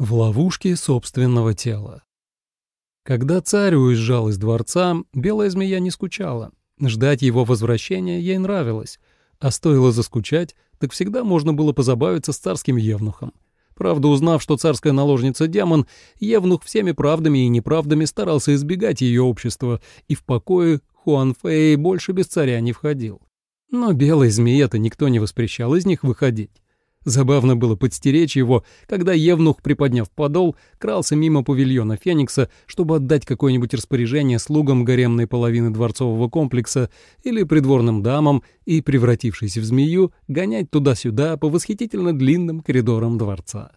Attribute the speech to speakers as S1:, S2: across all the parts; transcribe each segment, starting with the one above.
S1: В ловушке собственного тела. Когда царь уезжал из дворца, белая змея не скучала. Ждать его возвращения ей нравилось. А стоило заскучать, так всегда можно было позабавиться с царским евнухом. Правда, узнав, что царская наложница демон, евнух всеми правдами и неправдами старался избегать ее общества, и в покое Хуан Фэй больше без царя не входил. Но белой змее-то никто не воспрещал из них выходить. Забавно было подстеречь его, когда Евнух, приподняв подол, крался мимо павильона Феникса, чтобы отдать какое-нибудь распоряжение слугам гаремной половины дворцового комплекса или придворным дамам и, превратившись в змею, гонять туда-сюда по восхитительно длинным коридорам дворца.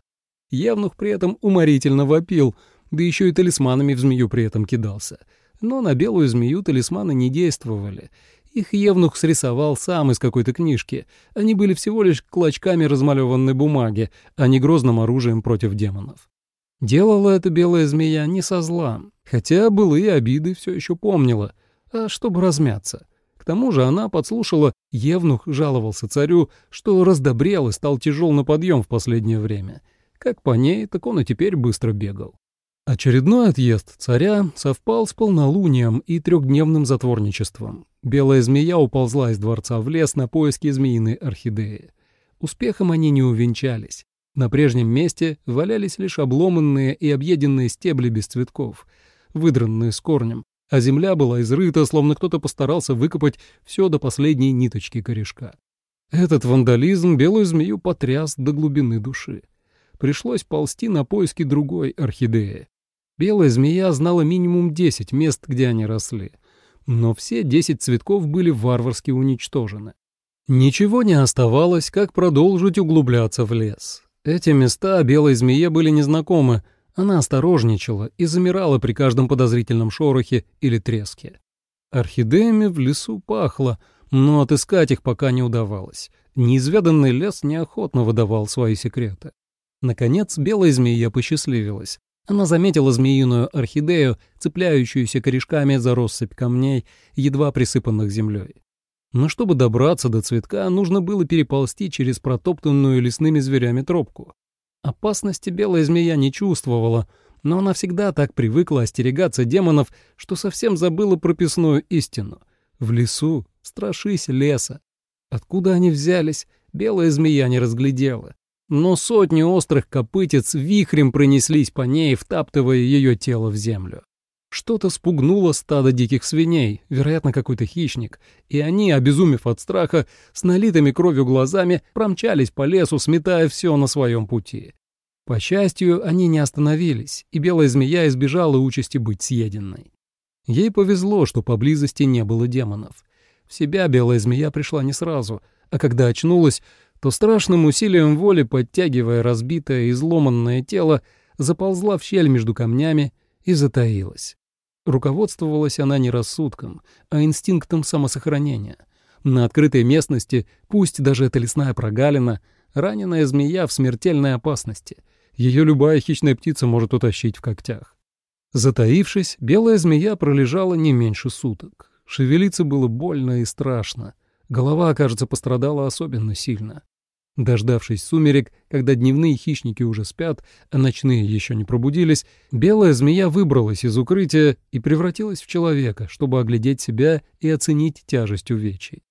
S1: Евнух при этом уморительно вопил, да еще и талисманами в змею при этом кидался. Но на белую змею талисманы не действовали — их Евнух срисовал сам из какой-то книжки. Они были всего лишь клочками размалеванной бумаги, а не грозным оружием против демонов. Делала эта белая змея не со зла, хотя былые обиды все еще помнила, а чтобы размяться. К тому же она подслушала, Евнух жаловался царю, что раздобрел и стал тяжел на подъем в последнее время. Как по ней, так он и теперь быстро бегал. Очередной отъезд царя совпал с полнолунием и трехдневным затворничеством. Белая змея уползла из дворца в лес на поиски змеиной орхидеи. Успехом они не увенчались. На прежнем месте валялись лишь обломанные и объеденные стебли без цветков, выдранные с корнем, а земля была изрыта, словно кто-то постарался выкопать все до последней ниточки корешка. Этот вандализм белую змею потряс до глубины души. Пришлось ползти на поиски другой орхидеи. Белая змея знала минимум 10 мест, где они росли, но все 10 цветков были варварски уничтожены. Ничего не оставалось, как продолжить углубляться в лес. Эти места белой змее были незнакомы, она осторожничала и замирала при каждом подозрительном шорохе или треске. Орхидеями в лесу пахло, но отыскать их пока не удавалось. Неизведанный лес неохотно выдавал свои секреты. Наконец, белая змея посчастливилась. Она заметила змеиную орхидею, цепляющуюся корешками за россыпь камней, едва присыпанных землей. Но чтобы добраться до цветка, нужно было переползти через протоптанную лесными зверями тропку. Опасности белая змея не чувствовала, но она всегда так привыкла остерегаться демонов, что совсем забыла прописную истину. В лесу страшись леса. Откуда они взялись, белая змея не разглядела но сотни острых копытец вихрем пронеслись по ней, втаптывая ее тело в землю. Что-то спугнуло стадо диких свиней, вероятно, какой-то хищник, и они, обезумев от страха, с налитыми кровью глазами промчались по лесу, сметая все на своем пути. По счастью, они не остановились, и белая змея избежала участи быть съеденной. Ей повезло, что поблизости не было демонов. В себя белая змея пришла не сразу, а когда очнулась, то страшным усилием воли, подтягивая разбитое и изломанное тело, заползла в щель между камнями и затаилась. Руководствовалась она не рассудком, а инстинктом самосохранения. На открытой местности, пусть даже это лесная прогалина, раненая змея в смертельной опасности. Ее любая хищная птица может утащить в когтях. Затаившись, белая змея пролежала не меньше суток. Шевелиться было больно и страшно. Голова, кажется, пострадала особенно сильно. Дождавшись сумерек, когда дневные хищники уже спят, а ночные еще не пробудились, белая змея выбралась из укрытия и превратилась в человека, чтобы оглядеть себя и оценить тяжесть увечий.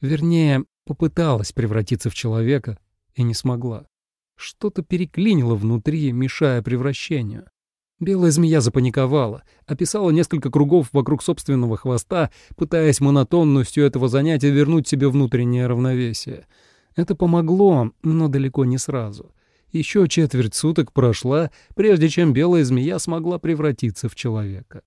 S1: Вернее, попыталась превратиться в человека и не смогла. Что-то переклинило внутри, мешая превращению. Белая змея запаниковала, описала несколько кругов вокруг собственного хвоста, пытаясь монотонностью этого занятия вернуть себе внутреннее равновесие. Это помогло, но далеко не сразу. Еще четверть суток прошла, прежде чем белая змея смогла превратиться в человека.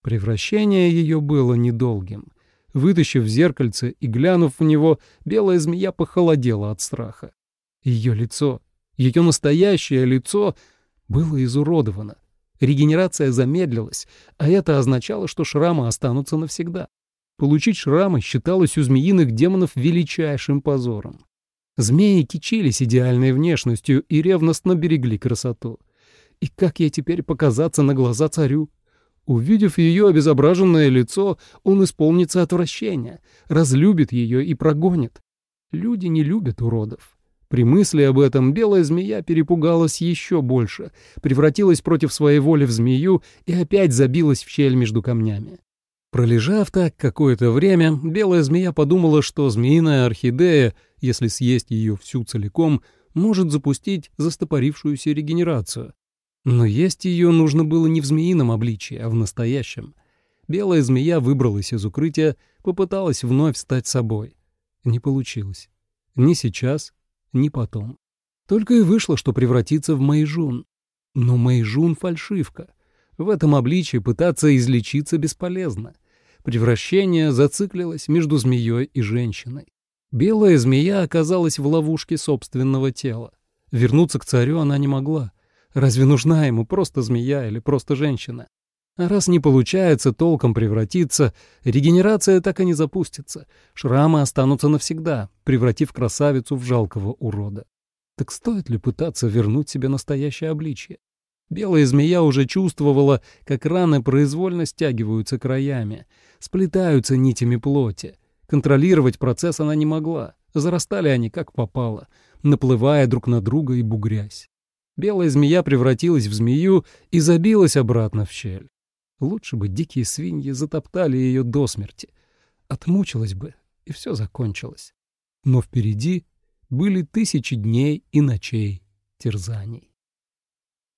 S1: Превращение ее было недолгим. Вытащив зеркальце и глянув в него, белая змея похолодела от страха. Ее лицо, ее настоящее лицо было изуродовано. Регенерация замедлилась, а это означало, что шрамы останутся навсегда. Получить шрамы считалось у змеиных демонов величайшим позором. Змеи кичились идеальной внешностью и ревностно берегли красоту. И как ей теперь показаться на глаза царю? Увидев ее обезображенное лицо, он исполнится отвращения, разлюбит ее и прогонит. Люди не любят уродов. При мысли об этом белая змея перепугалась еще больше, превратилась против своей воли в змею и опять забилась в щель между камнями. Пролежав так какое-то время, белая змея подумала, что змеиная орхидея, если съесть ее всю целиком, может запустить застопорившуюся регенерацию. Но есть ее нужно было не в змеином обличии, а в настоящем. Белая змея выбралась из укрытия, попыталась вновь стать собой. Не получилось. Ни сейчас, ни потом. Только и вышло, что превратиться в Мэйжун. Но Мэйжун — фальшивка. В этом обличии пытаться излечиться бесполезно. Превращение зациклилось между змеей и женщиной. Белая змея оказалась в ловушке собственного тела. Вернуться к царю она не могла. Разве нужна ему просто змея или просто женщина? А раз не получается толком превратиться, регенерация так и не запустится. Шрамы останутся навсегда, превратив красавицу в жалкого урода. Так стоит ли пытаться вернуть себе настоящее обличье? Белая змея уже чувствовала, как раны произвольно стягиваются краями, сплетаются нитями плоти. Контролировать процесс она не могла. Зарастали они как попало, наплывая друг на друга и бугрясь. Белая змея превратилась в змею и забилась обратно в щель. Лучше бы дикие свиньи затоптали ее до смерти. Отмучилась бы, и все закончилось. Но впереди были тысячи дней и ночей терзаний.